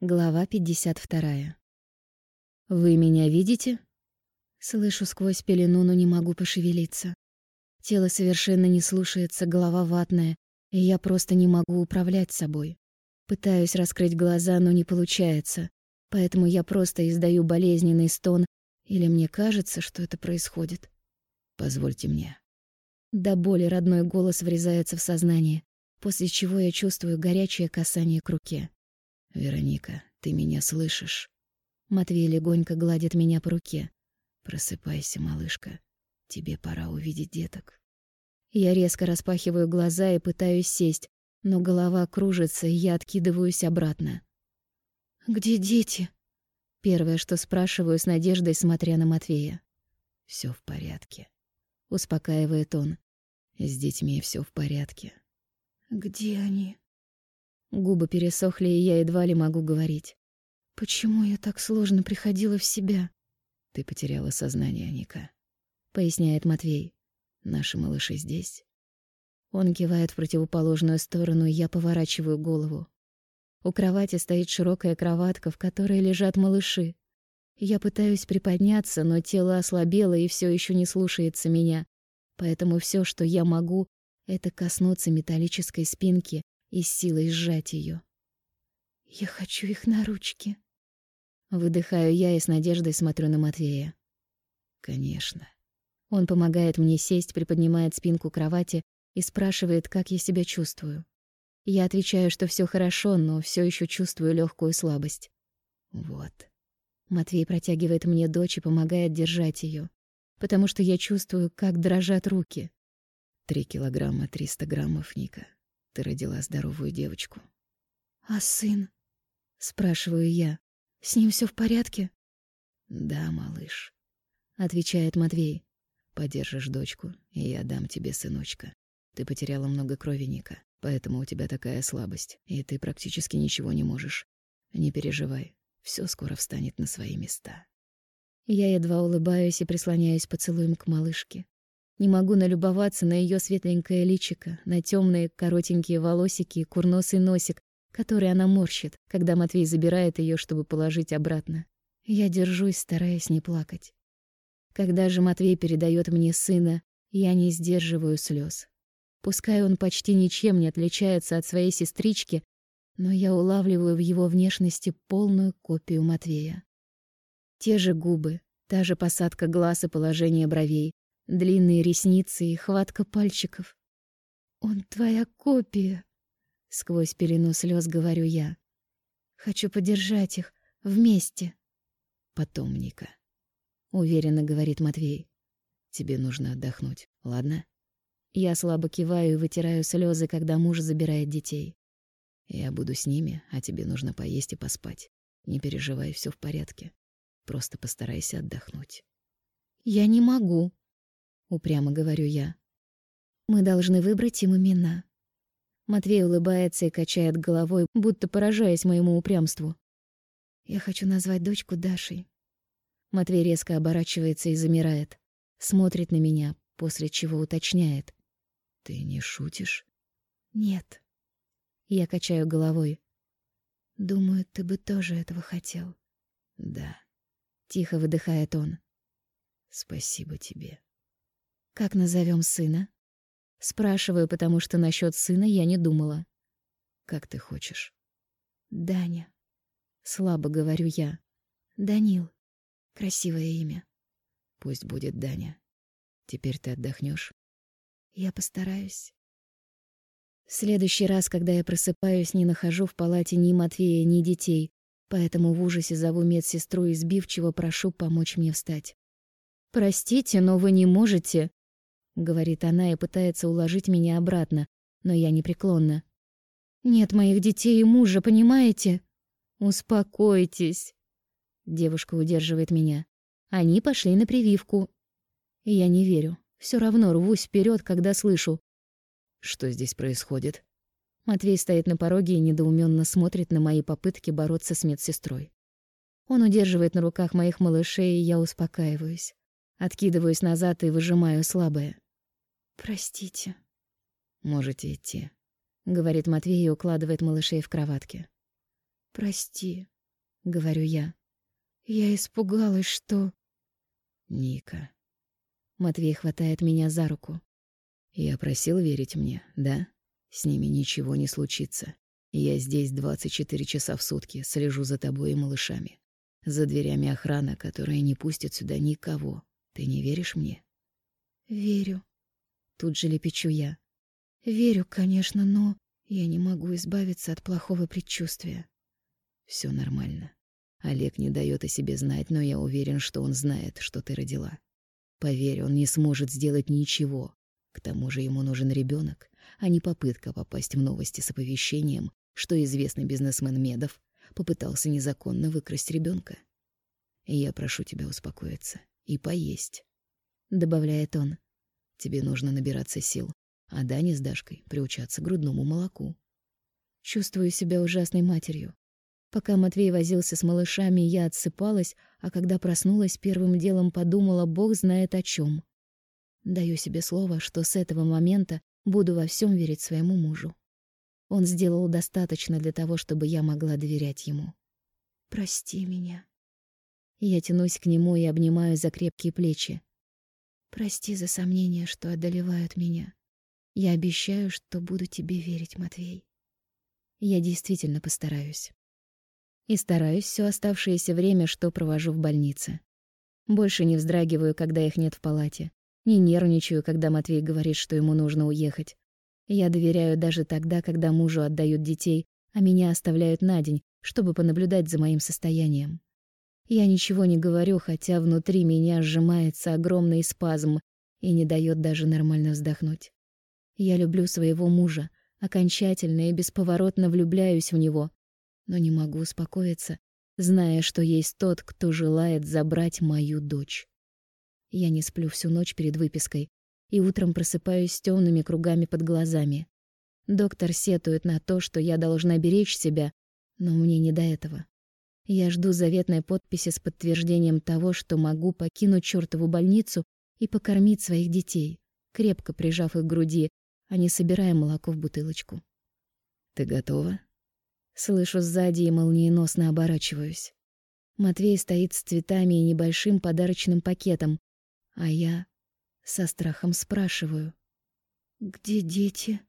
Глава 52. «Вы меня видите?» Слышу сквозь пелену, но не могу пошевелиться. Тело совершенно не слушается, голова ватная, и я просто не могу управлять собой. Пытаюсь раскрыть глаза, но не получается, поэтому я просто издаю болезненный стон, или мне кажется, что это происходит. «Позвольте мне». До боли родной голос врезается в сознание, после чего я чувствую горячее касание к руке. «Вероника, ты меня слышишь?» Матвей легонько гладит меня по руке. «Просыпайся, малышка. Тебе пора увидеть деток». Я резко распахиваю глаза и пытаюсь сесть, но голова кружится, и я откидываюсь обратно. «Где дети?» Первое, что спрашиваю с надеждой, смотря на Матвея. Все в порядке», — успокаивает он. «С детьми все в порядке». «Где они?» Губы пересохли, и я едва ли могу говорить. Почему я так сложно приходила в себя? Ты потеряла сознание, Ника, поясняет Матвей. Наши малыши здесь. Он кивает в противоположную сторону, и я поворачиваю голову. У кровати стоит широкая кроватка, в которой лежат малыши. Я пытаюсь приподняться, но тело ослабело и все еще не слушается меня. Поэтому все, что я могу, это коснуться металлической спинки и силой сжать ее. Я хочу их на ручки. Выдыхаю я и с надеждой смотрю на Матвея. Конечно. Он помогает мне сесть, приподнимает спинку кровати и спрашивает, как я себя чувствую. Я отвечаю, что все хорошо, но все еще чувствую легкую слабость. Вот. Матвей протягивает мне дочь и помогает держать ее, потому что я чувствую, как дрожат руки. Три килограмма триста граммов, Ника. Ты родила здоровую девочку. А сын? Спрашиваю я. С ним все в порядке? Да, малыш. Отвечает Матвей. Подержишь дочку, и я дам тебе сыночка. Ты потеряла много крови, Ника, поэтому у тебя такая слабость, и ты практически ничего не можешь. Не переживай, все скоро встанет на свои места. Я едва улыбаюсь и прислоняюсь поцелуем к малышке. Не могу налюбоваться на ее светленькое личико, на темные коротенькие волосики и курносый носик, который она морщит, когда Матвей забирает ее, чтобы положить обратно. Я держусь, стараясь не плакать. Когда же Матвей передает мне сына, я не сдерживаю слез. Пускай он почти ничем не отличается от своей сестрички, но я улавливаю в его внешности полную копию Матвея. Те же губы, та же посадка глаз и положение бровей, Длинные ресницы и хватка пальчиков. «Он твоя копия!» Сквозь пелену слез говорю я. «Хочу подержать их вместе». «Потом, Ника», — уверенно говорит Матвей. «Тебе нужно отдохнуть, ладно?» Я слабо киваю и вытираю слезы, когда муж забирает детей. «Я буду с ними, а тебе нужно поесть и поспать. Не переживай, все в порядке. Просто постарайся отдохнуть». «Я не могу», упрямо говорю я. Мы должны выбрать им имена. Матвей улыбается и качает головой, будто поражаясь моему упрямству. Я хочу назвать дочку Дашей. Матвей резко оборачивается и замирает, смотрит на меня, после чего уточняет: "Ты не шутишь?" "Нет". Я качаю головой. "Думаю, ты бы тоже этого хотел". "Да", тихо выдыхает он. "Спасибо тебе". Как назовем сына? Спрашиваю, потому что насчет сына я не думала. Как ты хочешь? Даня. Слабо говорю я. Данил. Красивое имя. Пусть будет Даня. Теперь ты отдохнешь. Я постараюсь. В следующий раз, когда я просыпаюсь, не нахожу в палате ни Матвея, ни детей, поэтому в ужасе зову медсестру и сбивчиво прошу помочь мне встать. «Простите, но вы не можете», говорит она и пытается уложить меня обратно, но я непреклонна. Нет моих детей и мужа, понимаете? Успокойтесь. Девушка удерживает меня. Они пошли на прививку. Я не верю. Все равно рвусь вперед, когда слышу. Что здесь происходит? Матвей стоит на пороге и недоуменно смотрит на мои попытки бороться с медсестрой. Он удерживает на руках моих малышей, и я успокаиваюсь. Откидываюсь назад и выжимаю слабое. Простите. Можете идти, говорит Матвей и укладывает малышей в кроватке. Прости, говорю я. Я испугалась, что Ника. Матвей хватает меня за руку. Я просил верить мне, да? С ними ничего не случится. Я здесь 24 часа в сутки, слежу за тобой и малышами. За дверями охрана, которая не пустит сюда никого. Ты не веришь мне? Верю. Тут же лепечу я. Верю, конечно, но я не могу избавиться от плохого предчувствия. Все нормально. Олег не дает о себе знать, но я уверен, что он знает, что ты родила. Поверь, он не сможет сделать ничего. К тому же ему нужен ребенок, а не попытка попасть в новости с оповещением, что известный бизнесмен Медов попытался незаконно выкрасть ребенка. Я прошу тебя успокоиться и поесть, добавляет он. Тебе нужно набираться сил, а Дане с Дашкой приучаться к грудному молоку. Чувствую себя ужасной матерью. Пока Матвей возился с малышами, я отсыпалась, а когда проснулась, первым делом подумала, бог знает о чем. Даю себе слово, что с этого момента буду во всем верить своему мужу. Он сделал достаточно для того, чтобы я могла доверять ему. Прости меня. Я тянусь к нему и обнимаю за крепкие плечи. Прости за сомнения, что одолевают меня. Я обещаю, что буду тебе верить, Матвей. Я действительно постараюсь. И стараюсь все оставшееся время, что провожу в больнице. Больше не вздрагиваю, когда их нет в палате. Не нервничаю, когда Матвей говорит, что ему нужно уехать. Я доверяю даже тогда, когда мужу отдают детей, а меня оставляют на день, чтобы понаблюдать за моим состоянием. Я ничего не говорю, хотя внутри меня сжимается огромный спазм и не дает даже нормально вздохнуть. Я люблю своего мужа, окончательно и бесповоротно влюбляюсь в него, но не могу успокоиться, зная, что есть тот, кто желает забрать мою дочь. Я не сплю всю ночь перед выпиской, и утром просыпаюсь с темными кругами под глазами. Доктор сетует на то, что я должна беречь себя, но мне не до этого. Я жду заветной подписи с подтверждением того, что могу покинуть чёртову больницу и покормить своих детей, крепко прижав их к груди, а не собирая молоко в бутылочку. «Ты готова?» Слышу сзади и молниеносно оборачиваюсь. Матвей стоит с цветами и небольшим подарочным пакетом, а я со страхом спрашиваю. «Где дети?»